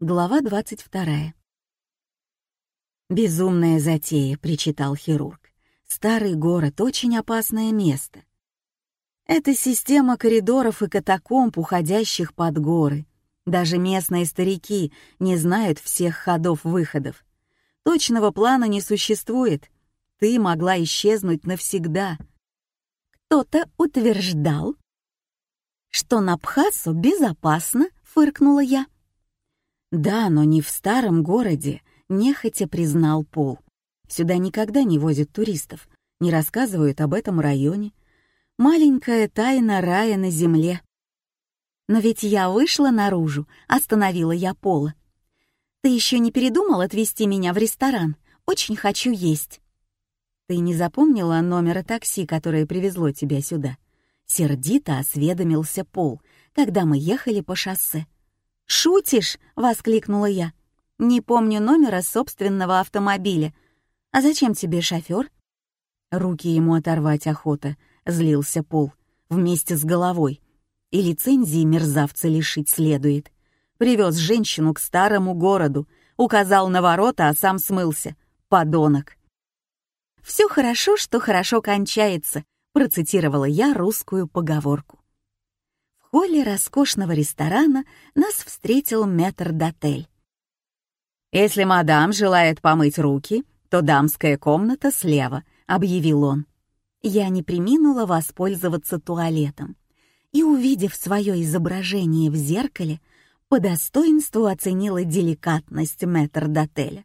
Глава 22. «Безумная затея», — причитал хирург. «Старый город — очень опасное место. Это система коридоров и катакомб, уходящих под горы. Даже местные старики не знают всех ходов-выходов. Точного плана не существует. Ты могла исчезнуть навсегда. Кто-то утверждал, что на Пхасу безопасно, фыркнула я. Да, но не в старом городе, нехотя признал Пол. Сюда никогда не возят туристов, не рассказывают об этом районе. Маленькая тайна рая на земле. Но ведь я вышла наружу, остановила я Пола. Ты еще не передумал отвезти меня в ресторан? Очень хочу есть. Ты не запомнила номера такси, которое привезло тебя сюда? Сердито осведомился Пол, когда мы ехали по шоссе. «Шутишь?» — воскликнула я. «Не помню номера собственного автомобиля. А зачем тебе шофер?» Руки ему оторвать охота, злился Пол, вместе с головой. И лицензии мерзавца лишить следует. Привез женщину к старому городу, указал на ворота, а сам смылся. Подонок. «Все хорошо, что хорошо кончается», — процитировала я русскую поговорку холле роскошного ресторана нас встретил метр-дотель. «Если мадам желает помыть руки, то дамская комната слева», — объявил он. Я не приминула воспользоваться туалетом и, увидев свое изображение в зеркале, по достоинству оценила деликатность метр-дотеля.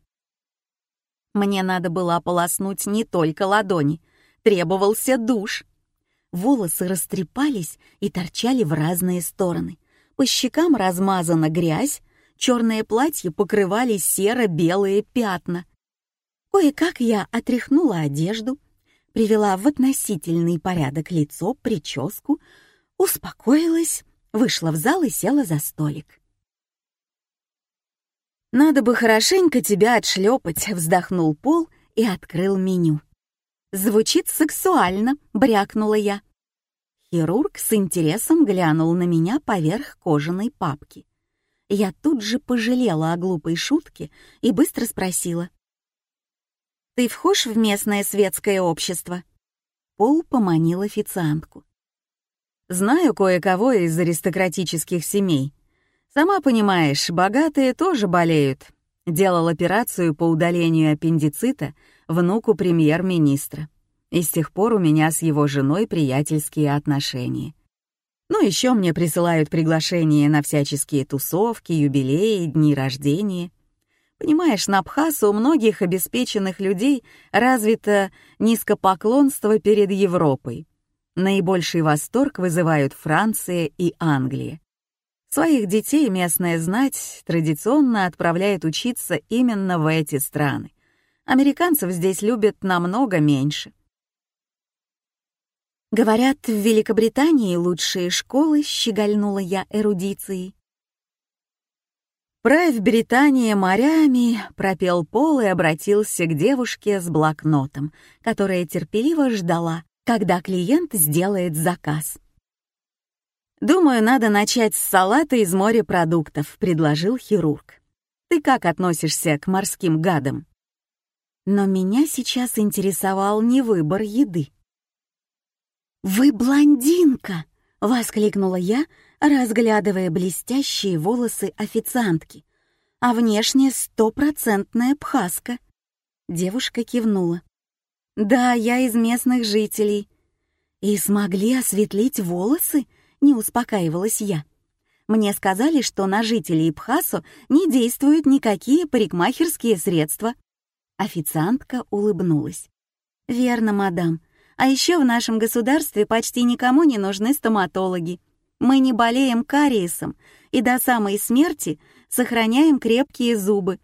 Мне надо было ополоснуть не только ладони, требовался душ — волосы растрепались и торчали в разные стороны. По щекам размазана грязь, черное платье покрывали серо-белые пятна. Кое-как я отряхнула одежду, привела в относительный порядок лицо, прическу, успокоилась, вышла в зал и села за столик. «Надо бы хорошенько тебя отшлепать», — вздохнул Пол и открыл меню. «Звучит сексуально», — брякнула я. Хирург с интересом глянул на меня поверх кожаной папки. Я тут же пожалела о глупой шутке и быстро спросила. «Ты вхож в местное светское общество?» Пол поманил официантку. «Знаю кое-кого из аристократических семей. Сама понимаешь, богатые тоже болеют. Делал операцию по удалению аппендицита внуку премьер-министра. И с тех пор у меня с его женой приятельские отношения. Ну, еще мне присылают приглашения на всяческие тусовки, юбилеи, дни рождения. Понимаешь, на Абхазу у многих обеспеченных людей развито низкопоклонство перед Европой. Наибольший восторг вызывают Франция и Англия. Своих детей местная знать традиционно отправляет учиться именно в эти страны. Американцев здесь любят намного меньше. Говорят, в Великобритании лучшие школы, щегольнула я эрудицией. «Правь Британия морями», — пропел Пол и обратился к девушке с блокнотом, которая терпеливо ждала, когда клиент сделает заказ. «Думаю, надо начать с салата из морепродуктов», — предложил хирург. «Ты как относишься к морским гадам?» Но меня сейчас интересовал не выбор еды. «Вы блондинка!» — воскликнула я, разглядывая блестящие волосы официантки. «А внешне стопроцентная пхаска». Девушка кивнула. «Да, я из местных жителей». «И смогли осветлить волосы?» не успокаивалась я. Мне сказали, что на жителей Пхасо не действуют никакие парикмахерские средства. Официантка улыбнулась. «Верно, мадам. А еще в нашем государстве почти никому не нужны стоматологи. Мы не болеем кариесом и до самой смерти сохраняем крепкие зубы.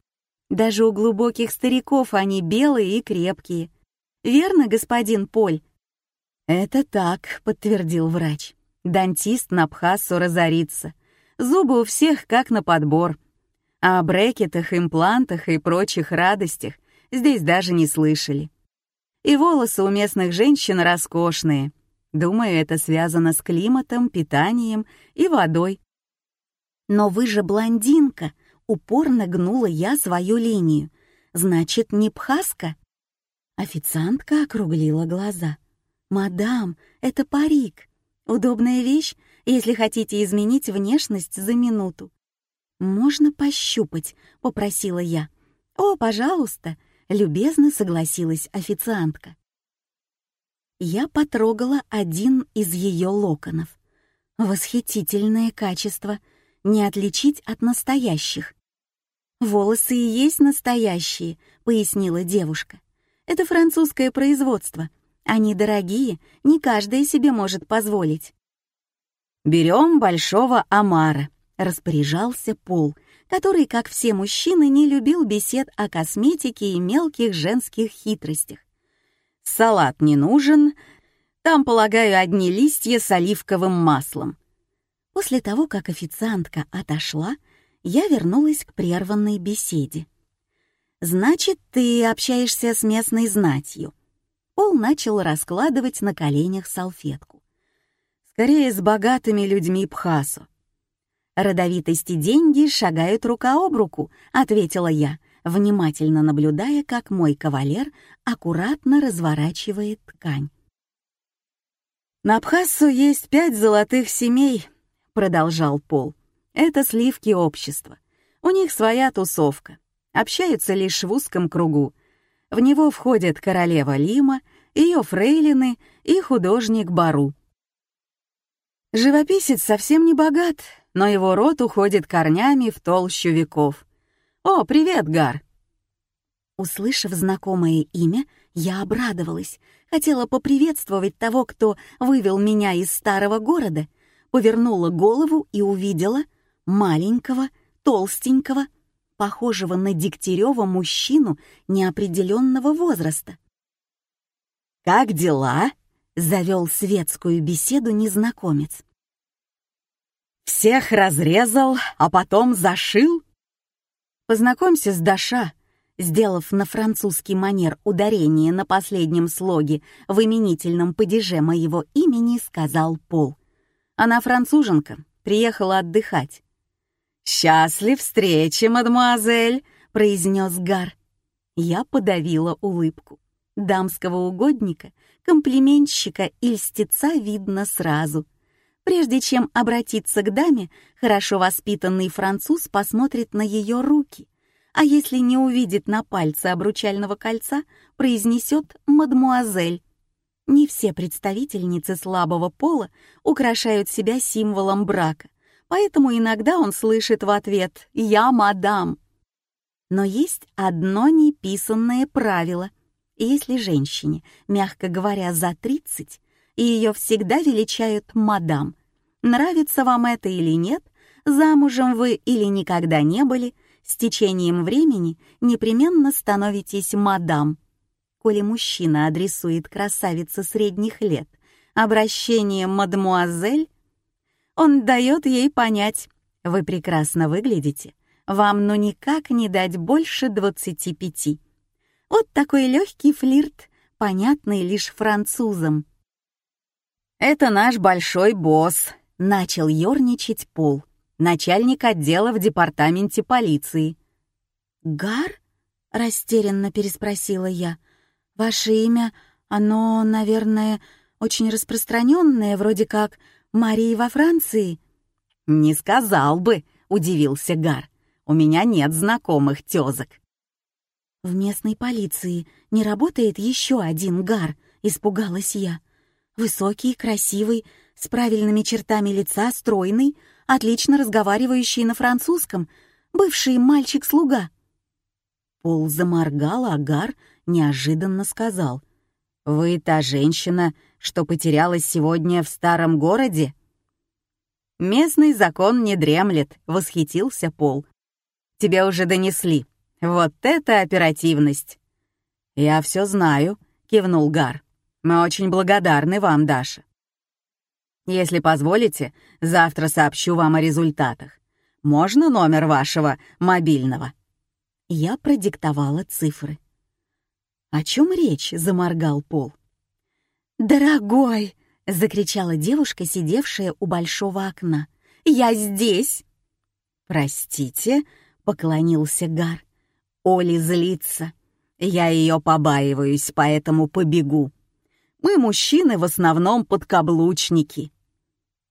Даже у глубоких стариков они белые и крепкие. Верно, господин Поль?» «Это так», — подтвердил врач. Дантист на Бхасу разорится. Зубы у всех как на подбор. А о брекетах, имплантах и прочих радостях здесь даже не слышали. И волосы у местных женщин роскошные. Думаю, это связано с климатом, питанием и водой. «Но вы же блондинка», — упорно гнула я свою линию. «Значит, не Пхаска?» Официантка округлила глаза. «Мадам, это парик. Удобная вещь, если хотите изменить внешность за минуту». «Можно пощупать?» — попросила я. «О, пожалуйста!» — любезно согласилась официантка. Я потрогала один из ее локонов. Восхитительное качество, не отличить от настоящих. «Волосы и есть настоящие», — пояснила девушка. «Это французское производство. Они дорогие, не каждая себе может позволить». «Берем большого омара», — распоряжался Пол, который, как все мужчины, не любил бесед о косметике и мелких женских хитростях. «Салат не нужен, там, полагаю, одни листья с оливковым маслом». После того, как официантка отошла, я вернулась к прерванной беседе. «Значит, ты общаешься с местной знатью?» Пол начал раскладывать на коленях салфетку. «Скорее, с богатыми людьми Пхасу». «Родовитость и деньги шагают рука об руку», — ответила я, внимательно наблюдая, как мой кавалер аккуратно разворачивает ткань. «На Пхассу есть пять золотых семей», — продолжал Пол. Это сливки общества. У них своя тусовка. Общаются лишь в узком кругу. В него входят королева Лима, ее фрейлины и художник Бару. Живописец совсем не богат, но его род уходит корнями в толщу веков. «О, привет, Гар!» Услышав знакомое имя, я обрадовалась, хотела поприветствовать того, кто вывел меня из старого города, повернула голову и увидела — маленького, толстенького, похожего на Дегтярева мужчину неопределенного возраста. «Как дела?» — завел светскую беседу незнакомец. «Всех разрезал, а потом зашил?» «Познакомься с Даша», сделав на французский манер ударение на последнем слоге в именительном падеже моего имени, сказал Пол. «Она француженка, приехала отдыхать. «Счастлив встрече, мадемуазель», — произнес Гар. Я подавила улыбку. Дамского угодника, комплиментщика и льстеца видно сразу. Прежде чем обратиться к даме, хорошо воспитанный француз посмотрит на ее руки, а если не увидит на пальце обручального кольца, произнесет «мадмуазель». Не все представительницы слабого пола украшают себя символом брака, поэтому иногда он слышит в ответ «Я мадам». Но есть одно неписанное правило. Если женщине, мягко говоря, за 30, и ее всегда величают мадам, нравится вам это или нет, замужем вы или никогда не были, с течением времени непременно становитесь мадам. Коли мужчина адресует красавице средних лет обращение «мадмуазель», он дает ей понять, вы прекрасно выглядите, вам ну никак не дать больше 25. Вот такой легкий флирт, понятный лишь французам. «Это наш большой босс», — начал ерничать Пол, начальник отдела в департаменте полиции. «Гар?» — растерянно переспросила я. «Ваше имя, оно, наверное, очень распространенное, вроде как Марии во Франции?» «Не сказал бы», — удивился Гар. «У меня нет знакомых тезок». «В местной полиции не работает еще один Гар», — испугалась я. «Высокий, красивый, с правильными чертами лица, стройный, отлично разговаривающий на французском, бывший мальчик-слуга». Пол заморгал, а Гар неожиданно сказал. «Вы та женщина, что потерялась сегодня в старом городе?» «Местный закон не дремлет», — восхитился Пол. «Тебя уже донесли. Вот это оперативность!» «Я все знаю», — кивнул Гар. «Мы очень благодарны вам, Даша. Если позволите, завтра сообщу вам о результатах. Можно номер вашего мобильного?» Я продиктовала цифры. «О чем речь?» — заморгал Пол. «Дорогой!» — закричала девушка, сидевшая у большого окна. «Я здесь!» «Простите?» — поклонился Гар. Оли злится. Я ее побаиваюсь, поэтому побегу. Мы, мужчины, в основном подкаблучники.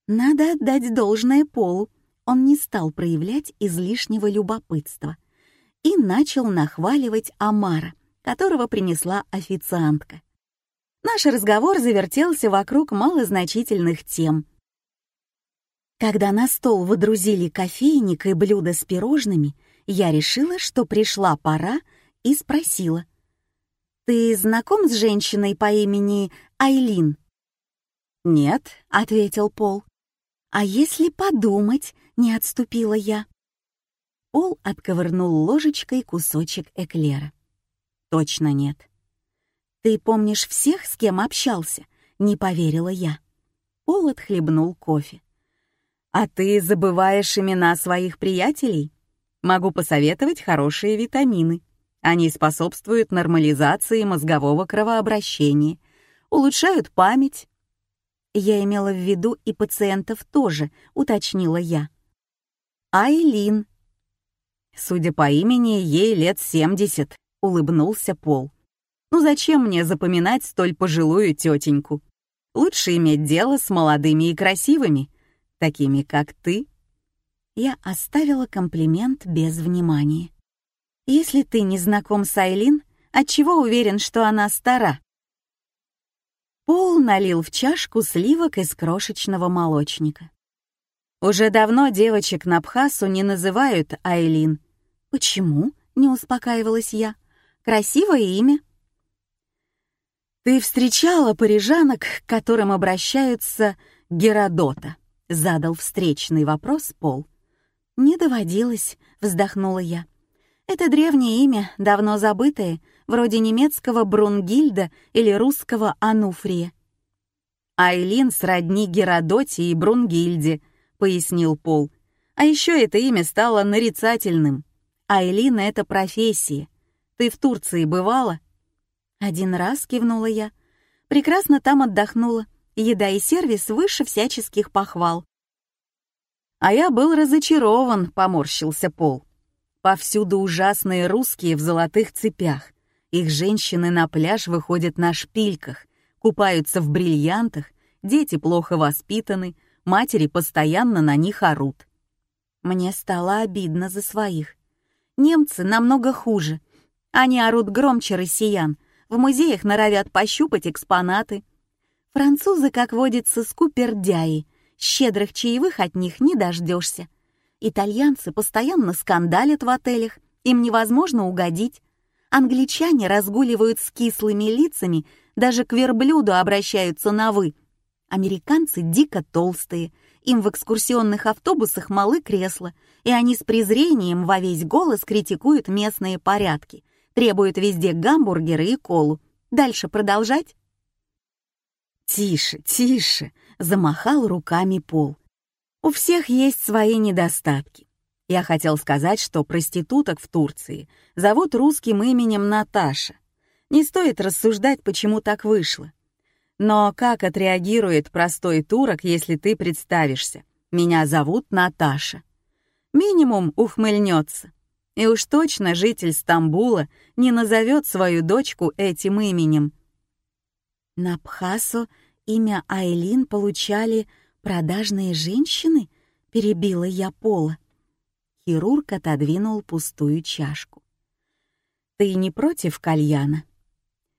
Надо отдать должное Полу. Он не стал проявлять излишнего любопытства и начал нахваливать Амара, которого принесла официантка. Наш разговор завертелся вокруг малозначительных тем. Когда на стол выдрузили кофейник и блюдо с пирожными, я решила, что пришла пора, и спросила. «Ты знаком с женщиной по имени Айлин?» «Нет», — ответил Пол. «А если подумать?» — не отступила я. Пол отковырнул ложечкой кусочек эклера. «Точно нет». «Ты помнишь всех, с кем общался?» — не поверила я. Пол отхлебнул кофе. «А ты забываешь имена своих приятелей? Могу посоветовать хорошие витамины. Они способствуют нормализации мозгового кровообращения, улучшают память». Я имела в виду и пациентов тоже, уточнила я. Айлин. Судя по имени, ей лет семьдесят, улыбнулся Пол. Ну зачем мне запоминать столь пожилую тетеньку? Лучше иметь дело с молодыми и красивыми, такими как ты. Я оставила комплимент без внимания. Если ты не знаком с Айлин, отчего уверен, что она стара? Пол налил в чашку сливок из крошечного молочника. Уже давно девочек на Бхасу не называют Айлин. Почему? Не успокаивалась я. Красивое имя. «Ты встречала парижанок, к которым обращаются Геродота?» — задал встречный вопрос Пол. «Не доводилось», — вздохнула я. «Это древнее имя, давно забытое, вроде немецкого Брунгильда или русского Ануфрия». «Айлин сродни Геродоте и Брунгильде», — пояснил Пол. «А еще это имя стало нарицательным. Айлин — это профессия. Ты в Турции бывала?» Один раз кивнула я. Прекрасно там отдохнула. Еда и сервис выше всяческих похвал. А я был разочарован, поморщился Пол. Повсюду ужасные русские в золотых цепях. Их женщины на пляж выходят на шпильках, купаются в бриллиантах, дети плохо воспитаны, матери постоянно на них орут. Мне стало обидно за своих. Немцы намного хуже. Они орут громче россиян, в музеях норовят пощупать экспонаты. Французы, как водится, скупердяи, щедрых чаевых от них не дождешься. Итальянцы постоянно скандалят в отелях, им невозможно угодить. Англичане разгуливают с кислыми лицами, даже к верблюду обращаются на «вы». Американцы дико толстые, им в экскурсионных автобусах малы кресла, и они с презрением во весь голос критикуют местные порядки, Требует везде гамбургеры и колу. Дальше продолжать? «Тише, тише!» — замахал руками Пол. «У всех есть свои недостатки. Я хотел сказать, что проституток в Турции зовут русским именем Наташа. Не стоит рассуждать, почему так вышло. Но как отреагирует простой турок, если ты представишься? Меня зовут Наташа. Минимум ухмыльнется. И уж точно житель Стамбула не назовет свою дочку этим именем. На Пхасо имя Айлин получали продажные женщины, перебила я Пола. Хирург отодвинул пустую чашку. «Ты не против кальяна?»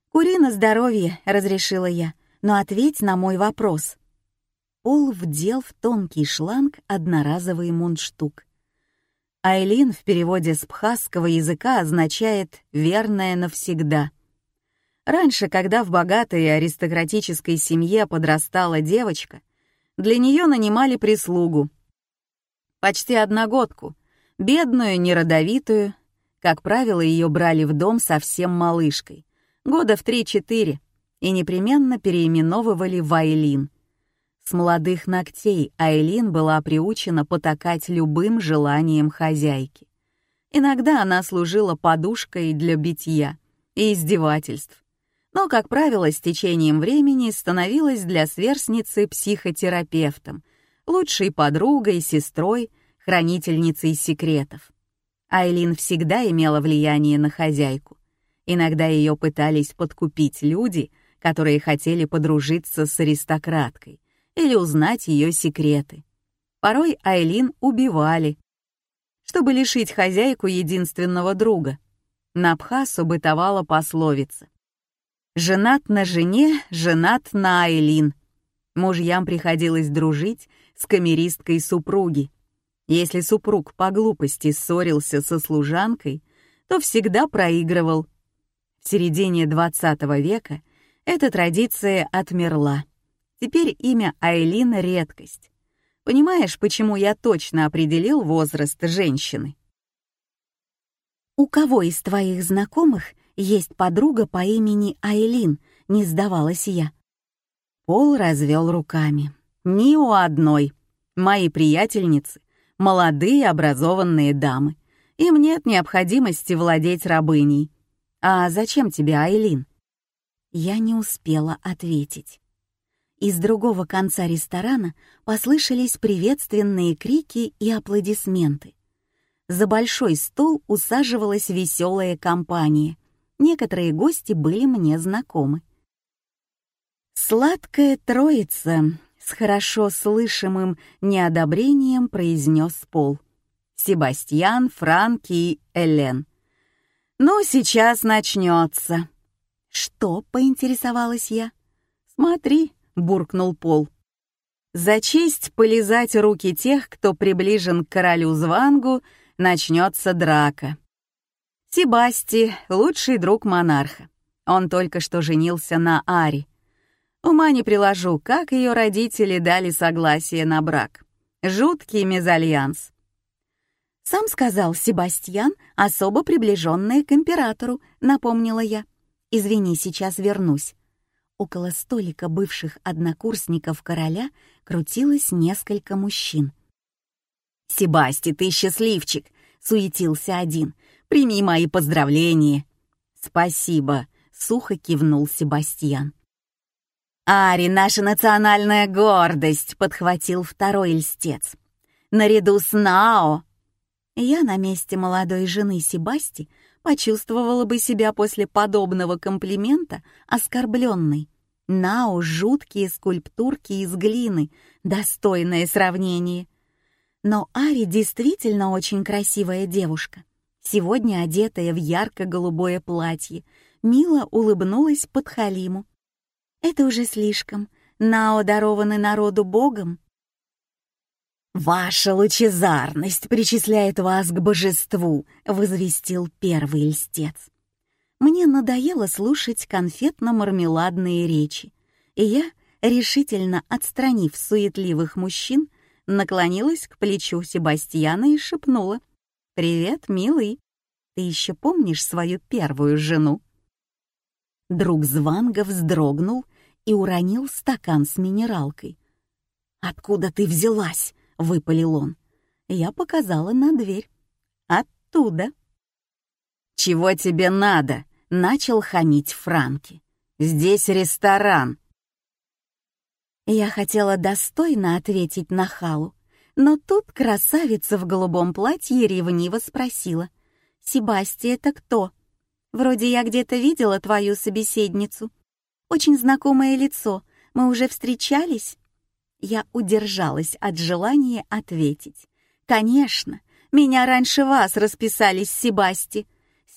«Кури на здоровье», — разрешила я, «но ответь на мой вопрос». Пол вдел в тонкий шланг одноразовый мундштук. Айлин в переводе с бхасского языка означает «верная навсегда». Раньше, когда в богатой аристократической семье подрастала девочка, для нее нанимали прислугу. Почти одногодку, бедную, неродовитую, как правило, ее брали в дом совсем малышкой, года в 3-4, и непременно переименовывали в Айлин — с молодых ногтей Айлин была приучена потакать любым желаниям хозяйки. Иногда она служила подушкой для битья и издевательств, но, как правило, с течением времени становилась для сверстницы психотерапевтом, лучшей подругой, сестрой, хранительницей секретов. Айлин всегда имела влияние на хозяйку. Иногда ее пытались подкупить люди, которые хотели подружиться с аристократкой или узнать ее секреты. Порой Айлин убивали, чтобы лишить хозяйку единственного друга. На Абхазу бытовала пословица. «Женат на жене, женат на Айлин». Мужьям приходилось дружить с камеристкой супруги. Если супруг по глупости ссорился со служанкой, то всегда проигрывал. В середине XX века эта традиция отмерла. Теперь имя Айлин — редкость. Понимаешь, почему я точно определил возраст женщины? «У кого из твоих знакомых есть подруга по имени Айлин?» — не сдавалась я. Пол развел руками. «Ни у одной. Мои приятельницы — молодые образованные дамы. Им нет необходимости владеть рабыней. А зачем тебе Айлин?» Я не успела ответить. Из другого конца ресторана послышались приветственные крики и аплодисменты. За большой стол усаживалась веселая компания. Некоторые гости были мне знакомы. «Сладкая троица», — с хорошо слышимым неодобрением произнес Пол. Себастьян, Франки и Элен. «Ну, сейчас начнется». «Что?» — поинтересовалась я. «Смотри», буркнул Пол. За честь полизать руки тех, кто приближен к королю Звангу, начнется драка. Себасти — лучший друг монарха. Он только что женился на Ари. Ума не приложу, как ее родители дали согласие на брак. Жуткий мезальянс. Сам сказал Себастьян, особо приближенная к императору, напомнила я. Извини, сейчас вернусь. Около столика бывших однокурсников короля крутилось несколько мужчин. «Себасти, ты счастливчик!» — суетился один. «Прими мои поздравления!» «Спасибо!» — сухо кивнул Себастьян. «Ари, наша национальная гордость!» — подхватил второй льстец. «Наряду с Нао!» Я на месте молодой жены Себасти почувствовала бы себя после подобного комплимента оскорбленной. Нао — жуткие скульптурки из глины, достойное сравнение. Но Ари действительно очень красивая девушка. Сегодня одетая в ярко-голубое платье, мило улыбнулась под Халиму. Это уже слишком. Нао дарованы народу Богом. «Ваша лучезарность причисляет вас к божеству», — возвестил первый льстец. Мне надоело слушать конфетно-мармеладные речи, и я, решительно отстранив суетливых мужчин, наклонилась к плечу Себастьяна и шепнула. «Привет, милый. Ты еще помнишь свою первую жену?» Друг Званга вздрогнул и уронил стакан с минералкой. «Откуда ты взялась?» — выпалил он. Я показала на дверь. «Оттуда». «Чего тебе надо?» — начал хамить Франки. «Здесь ресторан». Я хотела достойно ответить на Халу, но тут красавица в голубом платье ревниво спросила. «Себасти, это кто? Вроде я где-то видела твою собеседницу. Очень знакомое лицо. Мы уже встречались?» Я удержалась от желания ответить. «Конечно, меня раньше вас расписали с Себасти.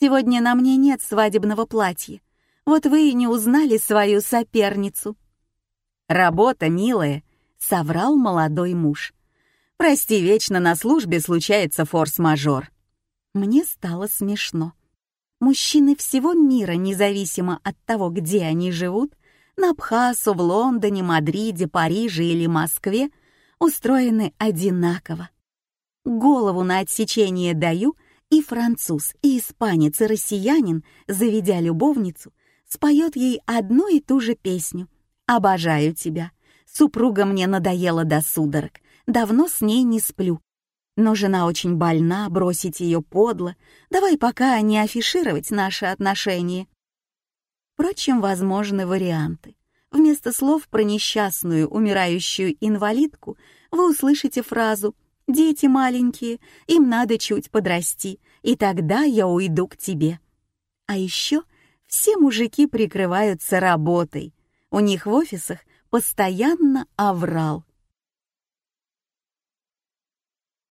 Сегодня на мне нет свадебного платья. Вот вы и не узнали свою соперницу». «Работа, милая», — соврал молодой муж. «Прости, вечно на службе случается форс-мажор». Мне стало смешно. Мужчины всего мира, независимо от того, где они живут, на Абхазу, в Лондоне, Мадриде, Париже или Москве устроены одинаково. Голову на отсечение даю, и француз, и испанец, и россиянин, заведя любовницу, споет ей одну и ту же песню. «Обожаю тебя. Супруга мне надоела до судорог. Давно с ней не сплю. Но жена очень больна, бросить ее подло. Давай пока не афишировать наши отношения. Впрочем, возможны варианты. Вместо слов про несчастную, умирающую инвалидку вы услышите фразу Дети маленькие, им надо чуть подрасти, и тогда я уйду к тебе. А еще все мужики прикрываются работой. У них в офисах постоянно аврал.